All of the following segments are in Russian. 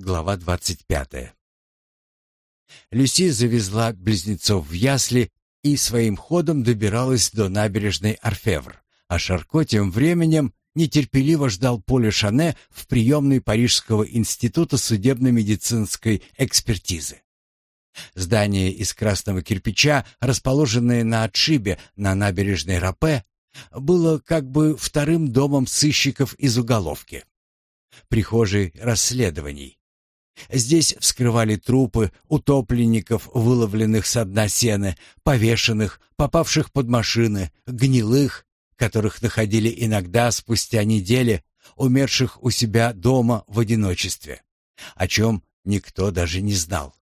Глава двадцать пятая. Люси завезла близнецов в ясли и своим ходом добиралась до набережной Орфевр, а Шарко тем временем нетерпеливо ждал Поля Шане в приемной Парижского института судебно-медицинской экспертизы. Здание из красного кирпича, расположенное на отшибе на набережной Рапе, было как бы вторым домом сыщиков из уголовки. Прихожей расследований. Здесь вскрывали трупы утопленников, выловленных с дна сены, повешенных, попавших под машины, гнилых, которых находили иногда спустя недели, умерших у себя дома в одиночестве, о чем никто даже не знал.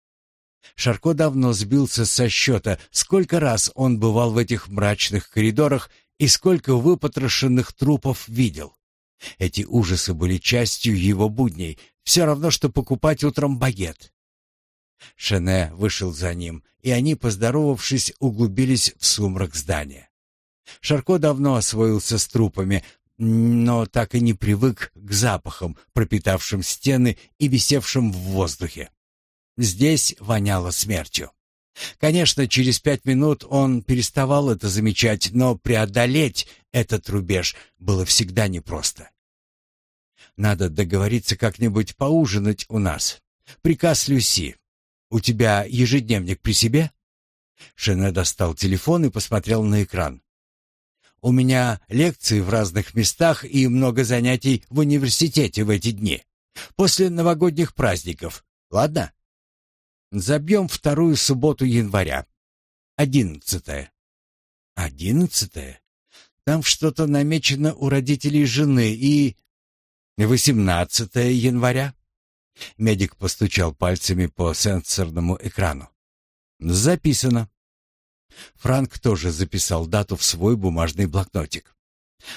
Шарко давно сбился со счета, сколько раз он бывал в этих мрачных коридорах и сколько выпотрошенных трупов видел. Эти ужасы были частью его будней, все равно, что покупать утром багет. Шене вышел за ним, и они, поздоровавшись, углубились в сумрак здания. Шарко давно освоился с трупами, но так и не привык к запахам, пропитавшим стены и висевшим в воздухе. Здесь воняло смертью. Конечно, через пять минут он переставал это замечать, но преодолеть этот рубеж было всегда непросто. Надо договориться как-нибудь поужинать у нас. Приказ Люси. У тебя ежедневник при себе? Шене достал телефон и посмотрел на экран. У меня лекции в разных местах и много занятий в университете в эти дни. После новогодних праздников. Ладно? Забьем вторую субботу января. Одиннадцатое. Одиннадцатое? Там что-то намечено у родителей жены и... Восемнадцатое января. Медик постучал пальцами по сенсорному экрану. Записано. Франк тоже записал дату в свой бумажный блокнотик.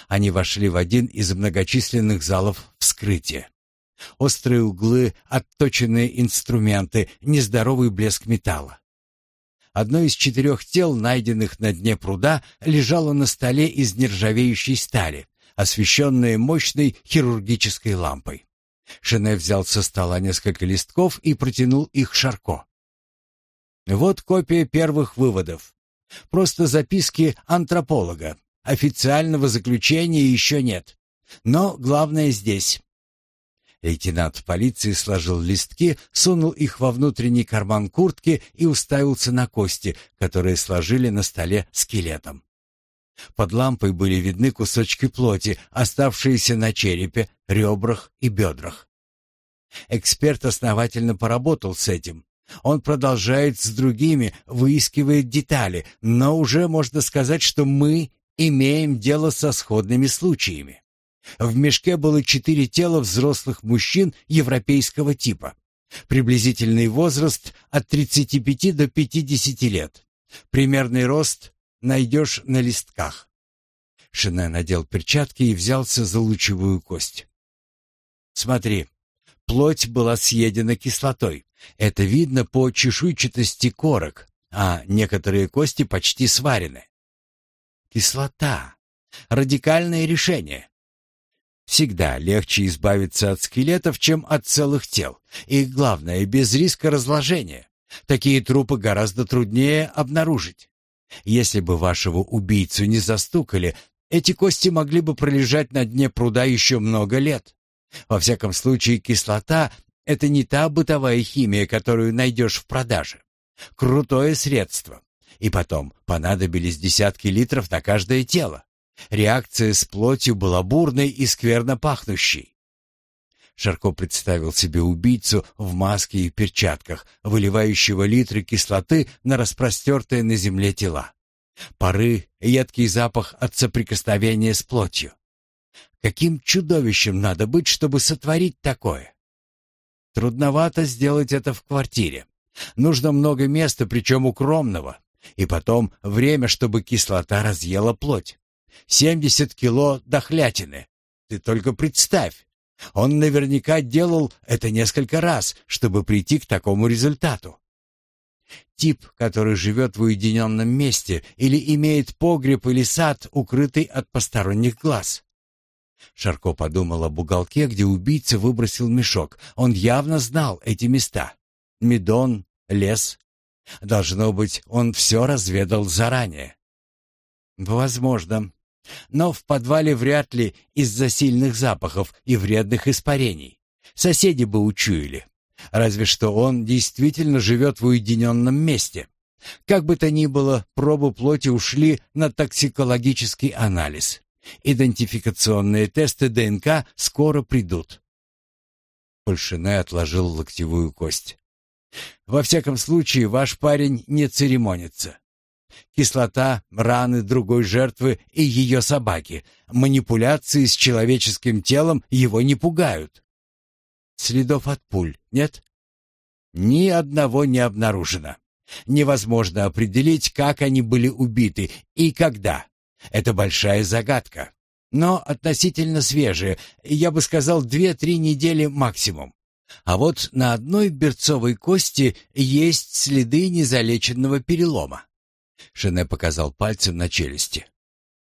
Они вошли в один из многочисленных залов вскрытия. Острые углы, отточенные инструменты, нездоровый блеск металла. Одно из четырех тел, найденных на дне пруда, лежало на столе из нержавеющей стали, освещенное мощной хирургической лампой. Шене взял со стола несколько листков и протянул их Шарко. Вот копия первых выводов. Просто записки антрополога. Официального заключения еще нет. Но главное здесь. Лейтенант полиции сложил листки, сунул их во внутренний карман куртки и уставился на кости, которые сложили на столе скелетом. Под лампой были видны кусочки плоти, оставшиеся на черепе, ребрах и бедрах. Эксперт основательно поработал с этим. Он продолжает с другими, выискивает детали, но уже можно сказать, что мы имеем дело со сходными случаями. В мешке было четыре тела взрослых мужчин европейского типа. Приблизительный возраст от 35 до 50 лет. Примерный рост найдешь на листках. Шине надел перчатки и взялся за лучевую кость. Смотри, плоть была съедена кислотой. Это видно по чешуйчатости корок, а некоторые кости почти сварены. Кислота. Радикальное решение. Всегда легче избавиться от скелетов, чем от целых тел. И главное, без риска разложения. Такие трупы гораздо труднее обнаружить. Если бы вашего убийцу не застукали, эти кости могли бы пролежать на дне пруда еще много лет. Во всяком случае, кислота — это не та бытовая химия, которую найдешь в продаже. Крутое средство. И потом понадобились десятки литров на каждое тело. Реакция с плотью была бурной и скверно пахнущей. Шарко представил себе убийцу в маске и перчатках, выливающего литры кислоты на распростертые на земле тела. Пары, едкий запах от соприкосновения с плотью. Каким чудовищем надо быть, чтобы сотворить такое? Трудновато сделать это в квартире. Нужно много места, причем укромного. И потом время, чтобы кислота разъела плоть. Семьдесят кило дохлятины. Ты только представь. Он наверняка делал это несколько раз, чтобы прийти к такому результату. Тип, который живет в уединенном месте или имеет погреб или сад, укрытый от посторонних глаз. Шарко подумал об уголке, где убийца выбросил мешок. Он явно знал эти места. Медон, лес. Должно быть, он все разведал заранее. Возможно. Но в подвале вряд ли из-за сильных запахов и вредных испарений. Соседи бы учуяли. Разве что он действительно живет в уединенном месте. Как бы то ни было, пробы плоти ушли на токсикологический анализ. Идентификационные тесты ДНК скоро придут. Польшине отложил локтевую кость. Во всяком случае, ваш парень не церемонится. Кислота, раны другой жертвы и ее собаки, манипуляции с человеческим телом его не пугают. Следов от пуль нет? Ни одного не обнаружено. Невозможно определить, как они были убиты и когда. Это большая загадка. Но относительно свежие, я бы сказал, две-три недели максимум. А вот на одной берцовой кости есть следы незалеченного перелома. Шене показал пальцем на челюсти.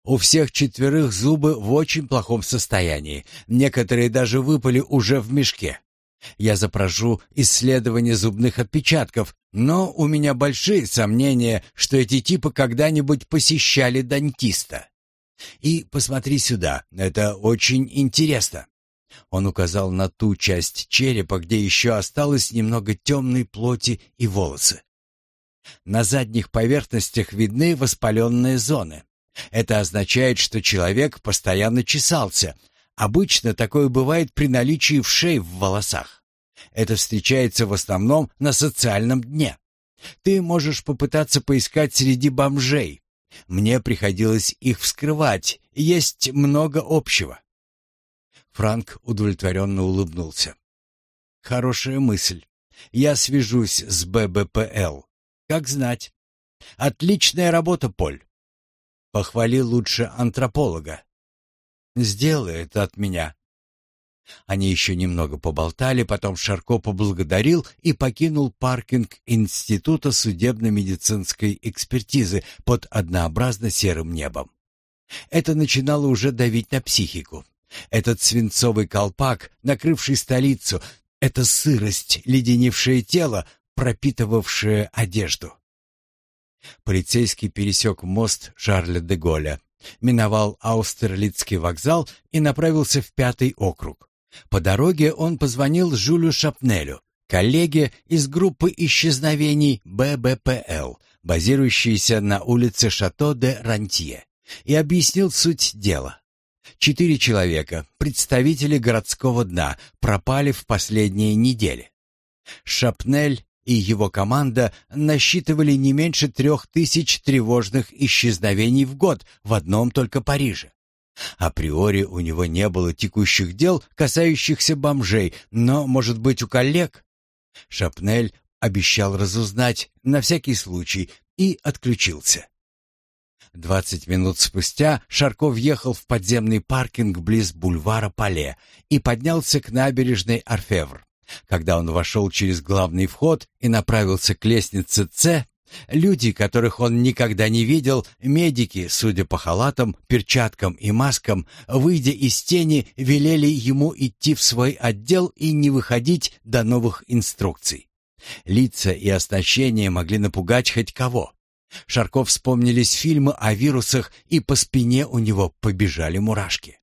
У всех четверых зубы в очень плохом состоянии. Некоторые даже выпали уже в мешке. Я запрошу исследование зубных отпечатков, но у меня большие сомнения, что эти типы когда-нибудь посещали дантиста. И посмотри сюда, это очень интересно. Он указал на ту часть черепа, где еще осталось немного темной плоти и волосы. На задних поверхностях видны воспаленные зоны. Это означает, что человек постоянно чесался. Обычно такое бывает при наличии вшей в волосах. Это встречается в основном на социальном дне. Ты можешь попытаться поискать среди бомжей. Мне приходилось их вскрывать, есть много общего. Франк удовлетворенно улыбнулся. Хорошая мысль. Я свяжусь с ББПЛ. Как знать. Отличная работа, Поль. Похвали лучше антрополога. Сделай это от меня. Они еще немного поболтали, потом Шарко поблагодарил и покинул паркинг Института судебно-медицинской экспертизы под однообразно серым небом. Это начинало уже давить на психику. Этот свинцовый колпак, накрывший столицу, эта сырость, леденившее тело, пропитывавшее одежду. Полицейский пересек мост Шарля де Голля, миновал Аустерлицкий вокзал и направился в пятый округ. По дороге он позвонил Жюлю Шапнелю, коллеге из группы исчезновений ББПЛ, базирующейся на улице Шато де Рантье, и объяснил суть дела. Четыре человека, представители городского дна, пропали в последние недели. Шапнель и его команда насчитывали не меньше трех тысяч тревожных исчезновений в год в одном только Париже. Априори у него не было текущих дел, касающихся бомжей, но, может быть, у коллег? Шапнель обещал разузнать на всякий случай и отключился. Двадцать минут спустя Шарков въехал в подземный паркинг близ бульвара Пале и поднялся к набережной Орфевр. Когда он вошел через главный вход и направился к лестнице С, люди, которых он никогда не видел, медики, судя по халатам, перчаткам и маскам, выйдя из тени, велели ему идти в свой отдел и не выходить до новых инструкций. Лица и оснащение могли напугать хоть кого. Шарков вспомнились фильмы о вирусах, и по спине у него побежали мурашки.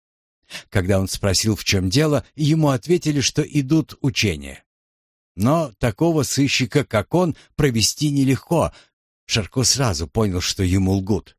Когда он спросил, в чем дело, ему ответили, что идут учения. Но такого сыщика, как он, провести нелегко. Шарко сразу понял, что ему лгут.